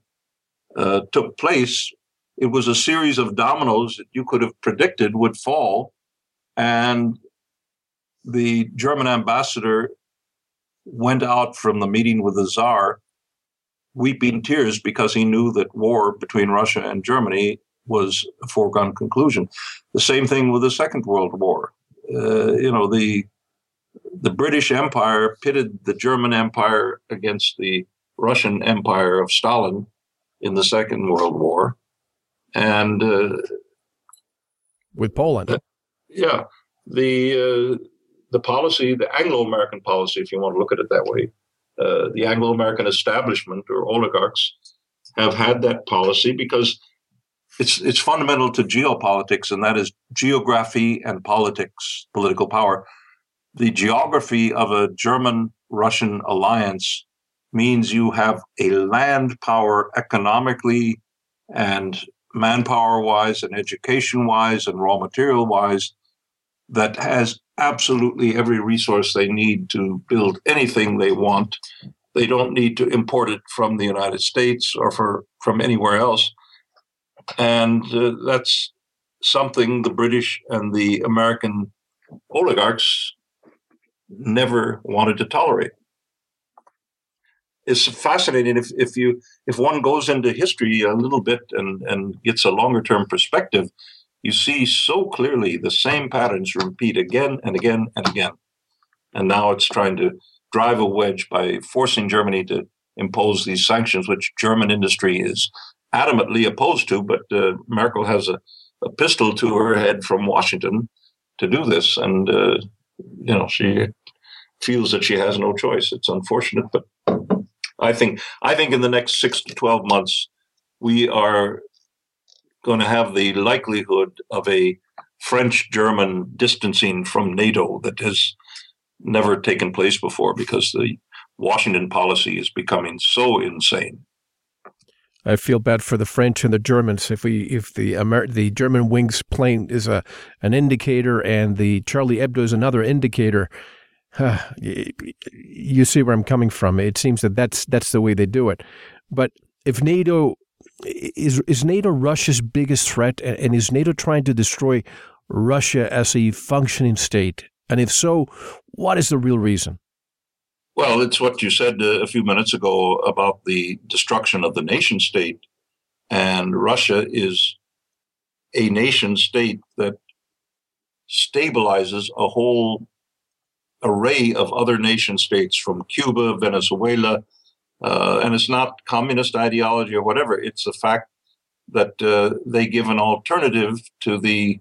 uh, took place, it was a series of dominoes that you could have predicted would fall. And the German ambassador went out from the meeting with the Czar weeping tears because he knew that war between Russia and Germany was a foregone conclusion. The same thing with the Second World War. Uh, you know, the the British Empire pitted the German Empire against the Russian Empire of Stalin in the Second World War and uh, with Poland. Uh, yeah, the uh, the policy, the Anglo-American policy, if you want to look at it that way, uh, the Anglo-American establishment or oligarchs have had that policy because it's it's fundamental to geopolitics, and that is geography and politics, political power. The geography of a German-Russian alliance means you have a land power economically and manpower wise and education wise and raw material wise that has absolutely every resource they need to build anything they want. They don't need to import it from the United States or for, from anywhere else. And uh, that's something the British and the American oligarchs never wanted to tolerate is fascinating if, if you if one goes into history a little bit and, and gets a longer term perspective, you see so clearly the same patterns repeat again and again and again. And now it's trying to drive a wedge by forcing Germany to impose these sanctions, which German industry is adamantly opposed to. But uh, Merkel has a, a, pistol to her head from Washington to do this, and uh, you know she feels that she has no choice. It's unfortunate, but I think I think in the next six to twelve months, we are going to have the likelihood of a French German distancing from NATO that has never taken place before because the Washington policy is becoming so insane. I feel bad for the French and the Germans. If we, if the Amer- the German wings plane is a an indicator and the Charlie Hebdo is another indicator, you see where I'm coming from. It seems that that's that's the way they do it. But if NATO is is NATO Russia's biggest threat, and is NATO trying to destroy Russia as a functioning state? And if so, what is the real reason? Well, it's what you said uh, a few minutes ago about the destruction of the nation state. And Russia is a nation state that stabilizes a whole array of other nation states from Cuba, Venezuela. Uh, and it's not communist ideology or whatever. It's the fact that uh, they give an alternative to the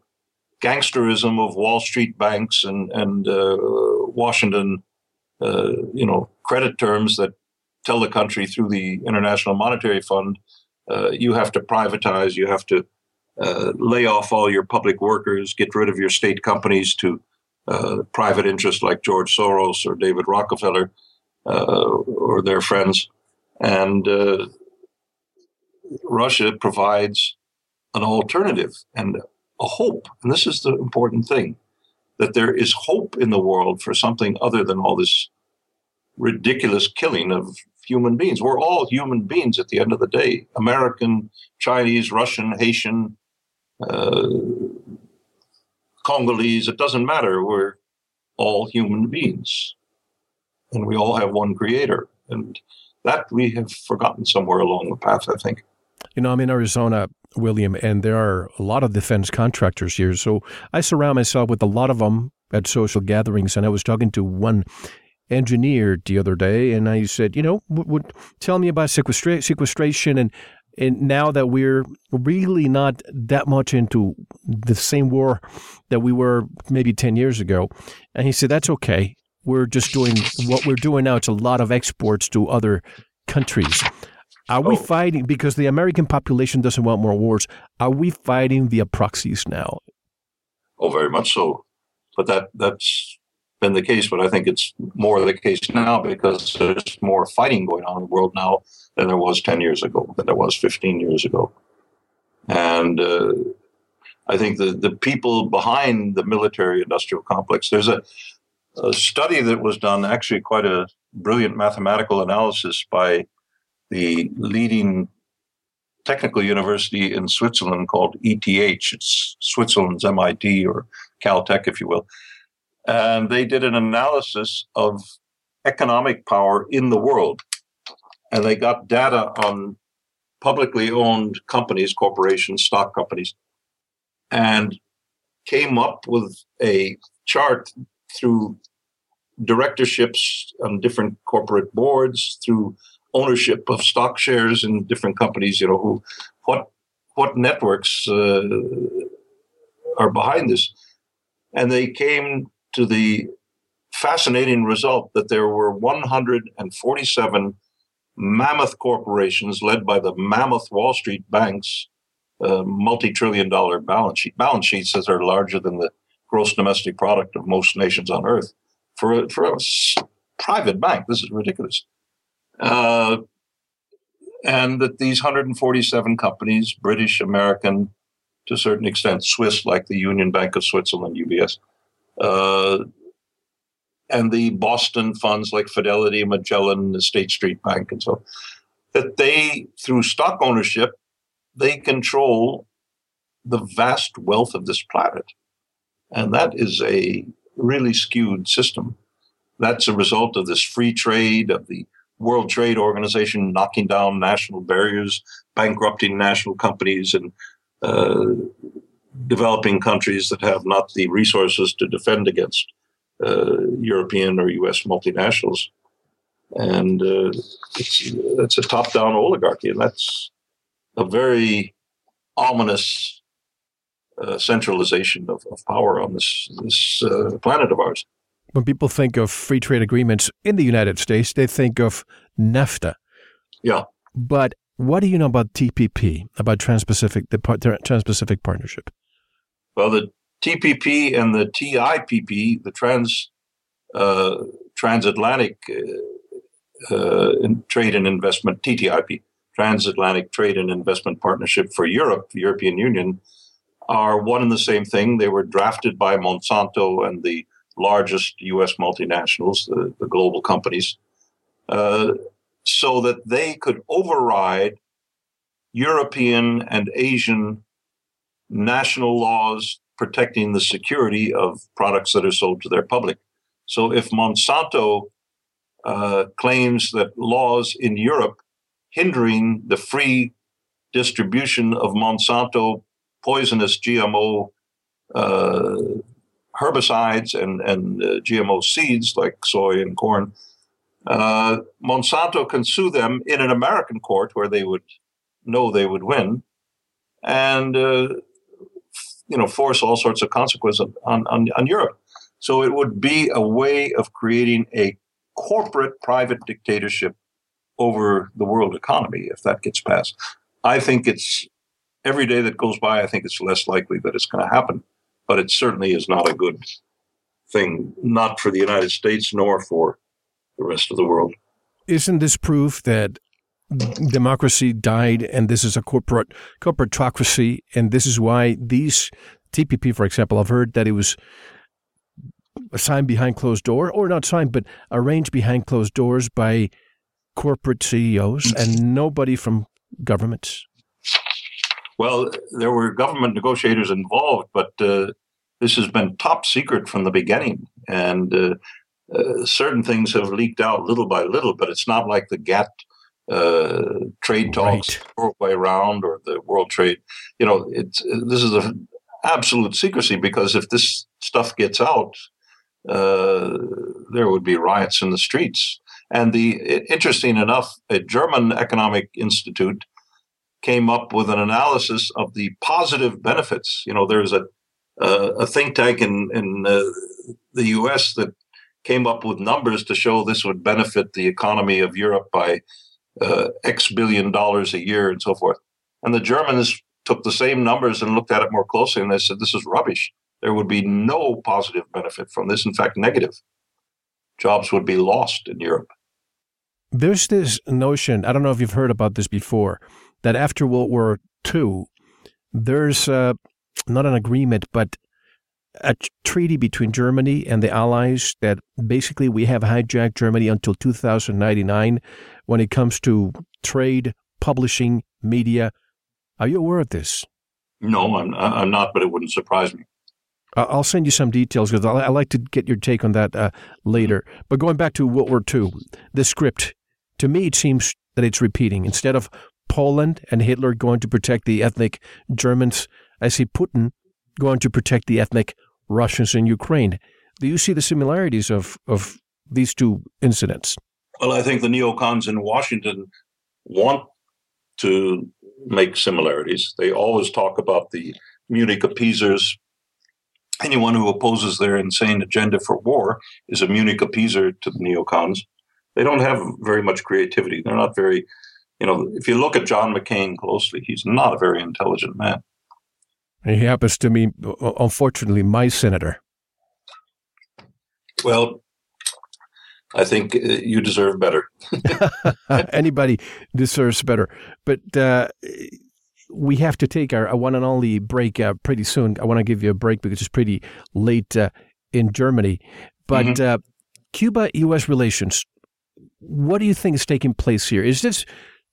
gangsterism of Wall Street banks and, and uh, Washington uh, you know, credit terms that tell the country through the International Monetary Fund, uh, you have to privatize, you have to uh, lay off all your public workers, get rid of your state companies to private interests like George Soros or David Rockefeller uh, or their friends. And Russia provides an alternative and a hope. And this is the important thing that there is hope in the world for something other than all this ridiculous killing of human beings. We're all human beings at the end of the day American, Chinese, Russian, Haitian, uh, Congolese, it doesn't matter. We're all human beings. And we all have one creator. And that we have forgotten somewhere along the path, I think. You know, I'm in Arizona, William, and there are a lot of defense contractors here. So I surround myself with a lot of them at social gatherings. And I was talking to one engineer the other day, and I said, you know, would tell me about sequestra- sequestration and and now that we're really not that much into the same war that we were maybe 10 years ago. And he said, that's okay. We're just doing what we're doing now. It's a lot of exports to other countries. Are we oh. fighting because the American population doesn't want more wars? Are we fighting via proxies now? Oh, very much so. But that that's been the case, but I think it's more the case now because there's more fighting going on in the world now than there was 10 years ago, than there was 15 years ago. And uh, I think the, the people behind the military industrial complex, there's a, a study that was done, actually quite a brilliant mathematical analysis by the leading technical university in Switzerland called ETH. It's Switzerland's MIT or Caltech, if you will. And they did an analysis of economic power in the world. And they got data on publicly owned companies, corporations, stock companies, and came up with a chart through directorships on different corporate boards, through ownership of stock shares in different companies, you know, who, what, what networks uh, are behind this. And they came to the fascinating result that there were 147 mammoth corporations led by the mammoth Wall Street banks, uh, multi-trillion dollar balance sheet balance sheets that are larger than the gross domestic product of most nations on earth. For a, for a private bank, this is ridiculous. Uh, and that these 147 companies, British, American, to a certain extent, Swiss, like the Union Bank of Switzerland, UBS, uh, and the Boston funds like Fidelity, Magellan, the State Street Bank, and so that they, through stock ownership, they control the vast wealth of this planet. And that is a really skewed system. That's a result of this free trade, of the World Trade Organization knocking down national barriers, bankrupting national companies, and uh, developing countries that have not the resources to defend against European or U.S. multinationals. And uh, it's, it's a top down oligarchy, and that's a very ominous uh, centralization of, of, power on this, this uh, planet of ours. When people think of free trade agreements in the United States, they think of NAFTA. Yeah. But what do you know about TPP, about Trans-Pacific, the Trans-Pacific Partnership? Well, the TPP and the TIPP, the trans uh, transatlantic uh, uh trade and investment TTIP, transatlantic trade and investment partnership for Europe, the European Union, are one and the same thing. They were drafted by Monsanto and the largest U.S. multinationals, the, the global companies, uh, so that they could override European and Asian national laws protecting the security of products that are sold to their public. So if Monsanto uh, claims that laws in Europe hindering the free distribution of Monsanto poisonous GMO uh, herbicides and, and uh, GMO seeds like soy and corn, uh, Monsanto can sue them in an American court where they would know they would win, and uh, you know force all sorts of consequences on, on, on Europe. So it would be a way of creating a corporate private dictatorship over the world economy if that gets passed. I think it's every day that goes by, I think it's less likely that it's going to happen. But it certainly is not a good thing, not for the United States nor for the rest of the world. Isn't this proof that democracy died and this is a corporate corporatocracy and this is why these TPP, for example, I've heard that it was signed behind closed door or not signed, but arranged behind closed doors by corporate CEOs and nobody from governments. Well, there were government negotiators involved, but uh, this has been top secret from the beginning. And uh, uh, certain things have leaked out little by little, but it's not like the GATT uh, trade talks right. way around or the World Trade. You know, it's this is a absolute secrecy because if this stuff gets out, uh, there would be riots in the streets. And the interesting enough, a German economic institute came up with an analysis of the positive benefits. You know, there's a uh, a think tank in in uh, the U.S. that came up with numbers to show this would benefit the economy of Europe by uh, X billion dollars a year and so forth. And the Germans took the same numbers and looked at it more closely, and they said this is rubbish. There would be no positive benefit from this. In fact, negative. Jobs would be lost in Europe. There's this notion. I don't know if you've heard about this before that after World War II, there's uh, not an agreement, but a treaty between Germany and the Allies that basically we have hijacked Germany until 2099 when it comes to trade, publishing, media. Are you aware of this? No, I'm, I'm not, but it wouldn't surprise me. I'll send you some details because I like to get your take on that uh, later. But going back to World War II, the script, to me, it seems that it's repeating. Instead of Poland and Hitler going to protect the ethnic Germans. I see Putin going to protect the ethnic Russians in Ukraine. Do you see the similarities of, of these two incidents? Well, I think the neocons in Washington want to make similarities. They always talk about the Munich appeasers. Anyone who opposes their insane agenda for war is a Munich appeaser to the neocons. They don't have very much creativity. They're not very you know, if you look at John McCain closely, he's not a very intelligent man. He happens to be, unfortunately, my senator. Well, I think uh, you deserve better. [LAUGHS] [LAUGHS] Anybody deserves better. But uh, we have to take our, one and only break uh, pretty soon. I want to give you a break because it's pretty late uh, in Germany. But mm-hmm. Uh, Cuba U.S. relations, what do you think is taking place here? Is this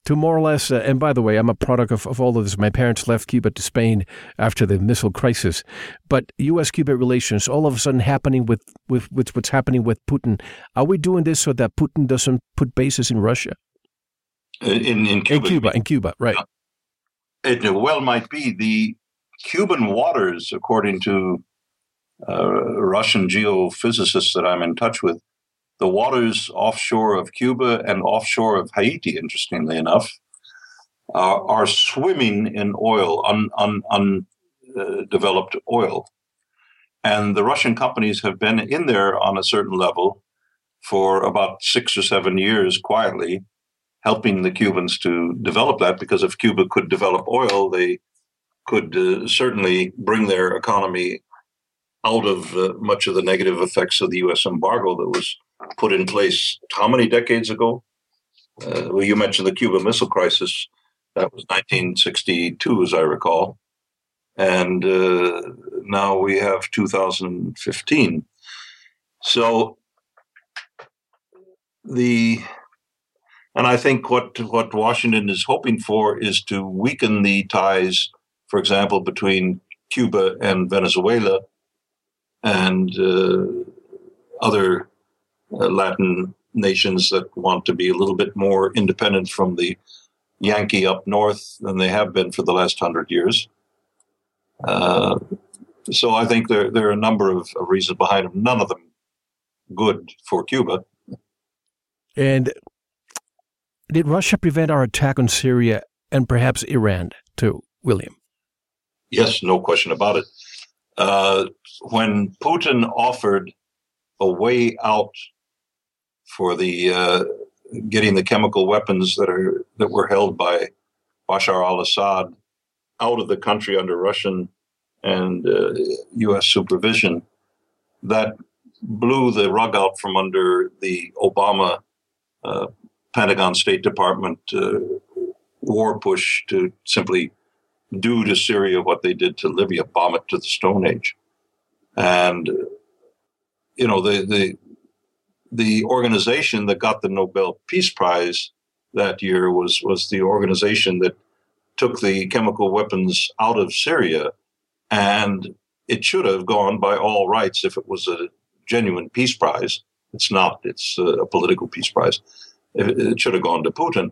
to more or less, uh, and by the way, I'm a product of, of all of this. My parents left Cuba to Spain after the missile crisis. But U.S. Cuba relations all of a sudden happening with, with, with what's happening with Putin. Are we doing this so that Putin doesn't put bases in Russia? In, in Cuba. In Cuba, in Cuba, right. It well might be. The Cuban waters, according to uh, Russian geophysicists that I'm in touch with, the waters offshore of Cuba and offshore of Haiti, interestingly enough, uh, are swimming in oil, undeveloped un, uh, oil. And the Russian companies have been in there on a certain level for about six or seven years quietly, helping the Cubans to develop that because if Cuba could develop oil, they could uh, certainly bring their economy out of uh, much of the negative effects of the U.S. embargo that was put in place how many decades ago? Uh, well, you mentioned the Cuban Missile Crisis. That was 1962, as I recall. And uh, now we have 2015. So the and I think what what Washington is hoping for is to weaken the ties, for example, between Cuba and Venezuela and uh, other Latin nations that want to be a little bit more independent from the Yankee up north than they have been for the last hundred years. Uh, so I think there there are a number of, of reasons behind them. None of them good for Cuba. And did Russia prevent our attack on Syria and perhaps Iran too, William? Yes, no question about it. Uh, when Putin offered a way out for the uh, getting the chemical weapons that are that were held by Bashar al-Assad out of the country under Russian and uh, U.S. supervision, that blew the rug out from under the Obama uh, Pentagon State Department uh, war push to simply do to Syria what they did to Libya, bomb it to the Stone Age. And, you know, the, the, the organization that got the Nobel Peace Prize that year was, was the organization that took the chemical weapons out of Syria. And it should have gone by all rights if it was a genuine peace prize. It's not, it's a political peace prize. It should have gone to Putin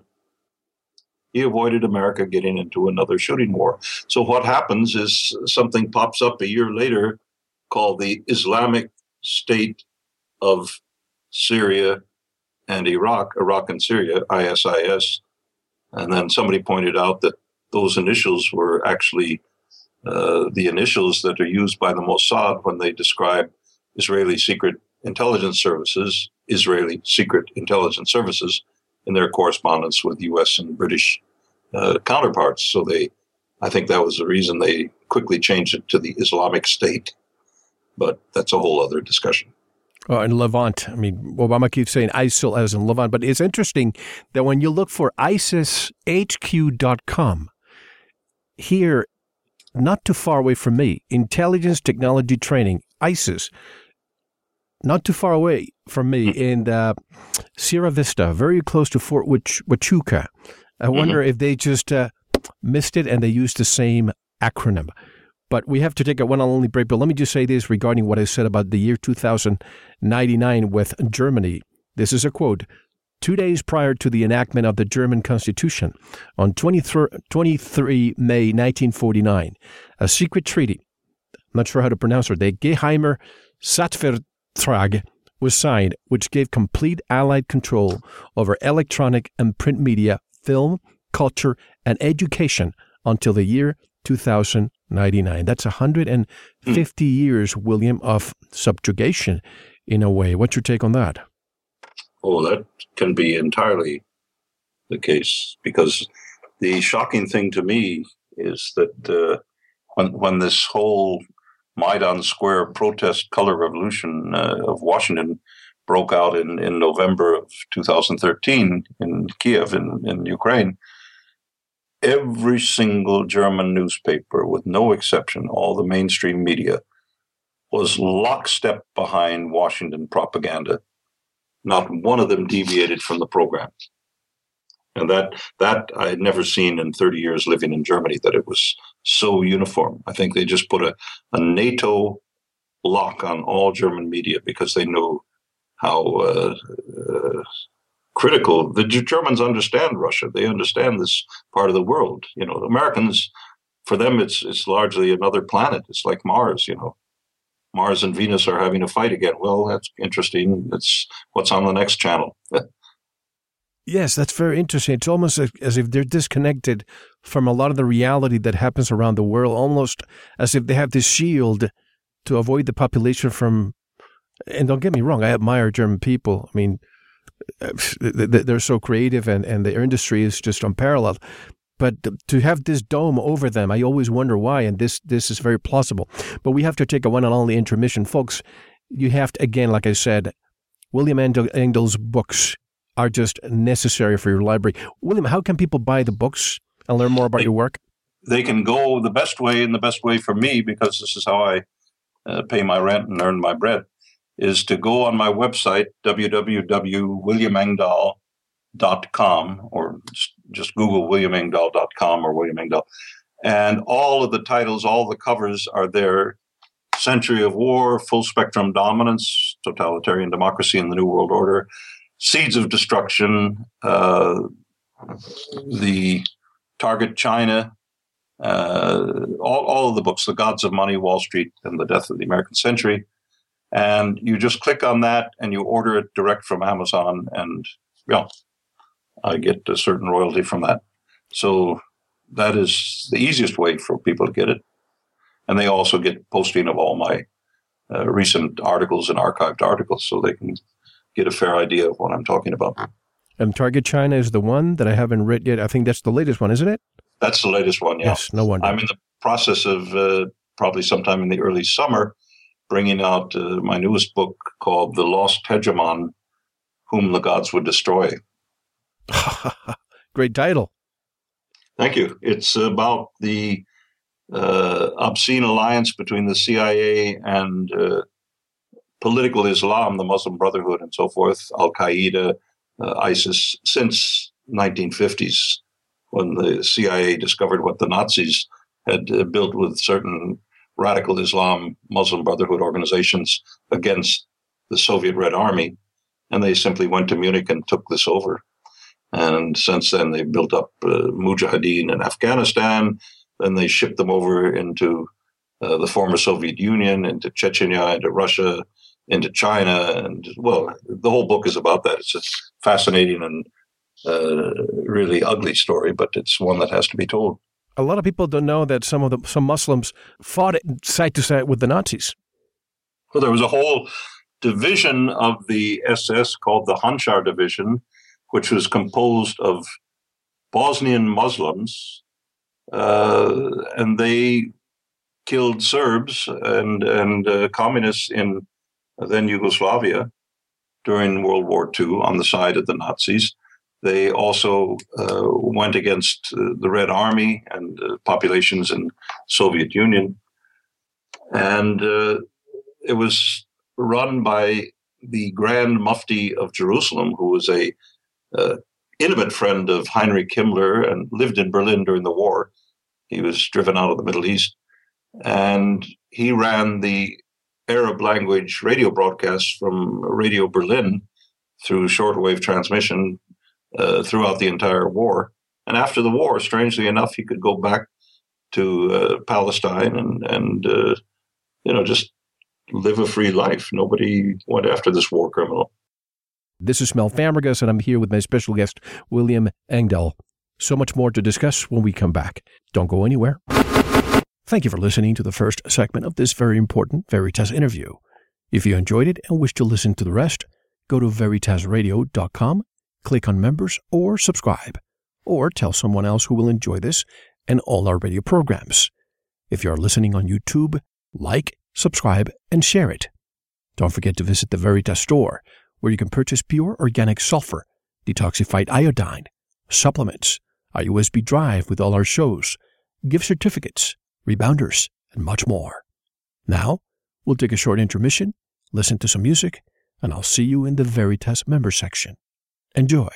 he avoided America getting into another shooting war. So what happens is something pops up a year later called the Islamic State of Syria and Iraq, Iraq and Syria, ISIS. And then somebody pointed out that those initials were actually uh, the initials that are used by the Mossad when they describe Israeli secret intelligence services, Israeli secret intelligence services, in their correspondence with U.S. and British uh, counterparts. So they, I think that was the reason they quickly changed it to the Islamic State. But that's a whole other discussion. Oh, and Levant. I mean, Obama keeps saying ISIL as in Levant, but it's interesting that when you look for ISISHQ.com, here, not too far away from me, intelligence technology training, ISIS, not too far away from me hmm. in uh, Sierra Vista, very close to Fort Huachuca. I mm-hmm. wonder if they just uh, missed it and they used the same acronym. But we have to take a one and only break. But let me just say this regarding what I said about the year 2099 with Germany. This is a quote. Two days prior to the enactment of the German Constitution, on 23, 23 May 1949, a secret treaty, I'm not sure how to pronounce it, the Geheimer Staatsvertrag was signed, which gave complete Allied control over electronic and print media film, culture, and education until the year 2099. That's 150 mm. years, William, of subjugation in a way. What's your take on that? Oh, that can be entirely the case because the shocking thing to me is that uh, when when this whole Maidan Square protest color revolution uh, of Washington broke out in, in November of 2013 in Kiev in, in Ukraine, every single German newspaper, with no exception, all the mainstream media, was lockstep behind Washington propaganda. Not one of them deviated from the program. And that that I had never seen in 30 years living in Germany that it was so uniform. I think they just put a, a NATO lock on all German media because they knew how uh, uh, critical the Germans understand Russia. They understand this part of the world. You know, the Americans, for them, it's it's largely another planet. It's like Mars. You know, Mars and Venus are having a fight again. Well, that's interesting. It's what's on the next channel. [LAUGHS] Yes, that's very interesting. It's almost as if they're disconnected from a lot of the reality that happens around the world, almost as if they have this shield to avoid the population from and don't get me wrong, I admire German people. I mean, they're so creative and, and their industry is just unparalleled. but to have this dome over them, I always wonder why, and this this is very plausible. But we have to take a one and only intermission, folks. You have to again, like I said, William Engdahl's books are just necessary for your library. William, how can people buy the books and learn more about they, your work? They can go the best way, and the best way for me, because this is how I uh, pay my rent and earn my bread, is to go on my website, www.williamengdahl.com, or just Google williamengdahl.com or William Engdahl. And all of the titles, all the covers are there Century of War, Full Spectrum Dominance, Totalitarian Democracy in the New World Order, Seeds of Destruction, uh, the Target China, uh, all, all of the books, The Gods of Money, Wall Street, and The Death of the American Century. And you just click on that and you order it direct from Amazon, and yeah, I get a certain royalty from that. So that is the easiest way for people to get it. And they also get posting of all my uh, recent articles and archived articles so they can get a fair idea of what I'm talking about. And Target China is the one that I haven't read yet. I think that's the latest one, isn't it? That's the latest one, yeah. Yes, no wonder. I'm in the process of uh, probably sometime in the early summer bringing out uh, my newest book called The Lost Hegemon Whom the Gods Would Destroy. [LAUGHS] Great title. Thank you. It's about the uh, obscene alliance between the CIA and uh, political Islam, the Muslim Brotherhood, and so forth, Al Qaeda, uh, ISIS, since 1950s, when the CIA discovered what the Nazis had uh, built with certain radical Islam, Muslim Brotherhood organizations against the Soviet Red Army, and they simply went to Munich and took this over. And since then, they've built up uh, Mujahideen in Afghanistan. Then they shipped them over into uh, the former Soviet Union, into Chechnya, into Russia, into China. And well, the whole book is about that. It's a fascinating and uh, really ugly story, but it's one that has to be told. A lot of people don't know that some of the some Muslims fought side to side with the Nazis. Well, there was a whole division of the SS called the Handschar Division, which was composed of Bosnian Muslims, uh, and they killed Serbs and and uh, communists in then Yugoslavia during World War II on the side of the Nazis. They also uh, went against uh, the Red Army and uh, populations in Soviet Union, and uh, it was run by the Grand Mufti of Jerusalem, who was a uh, intimate friend of Heinrich Himmler and lived in Berlin during the war. He was driven out of the Middle East, and he ran the Arab language radio broadcasts from Radio Berlin through shortwave transmission uh, throughout the entire war. And after the war, strangely enough, he could go back to uh, Palestine and and uh, you know just live a free life. Nobody went after this war criminal. This is Mel Fabregas, and I'm here with my special guest, William Engdahl. So much more to discuss when we come back. Don't go anywhere. Thank you for listening to the first segment of this very important Veritas interview. If you enjoyed it and wish to listen to the rest, go to veritasradio.com, click on members, or subscribe, or tell someone else who will enjoy this and all our radio programs. If you are listening on YouTube, like, subscribe, and share it. Don't forget to visit the Veritas store, where you can purchase pure organic sulfur, detoxified iodine, supplements, a USB drive with all our shows, gift certificates, rebounders, and much more. Now, we'll take a short intermission, listen to some music, and I'll see you in the Veritas member section. Enjoy.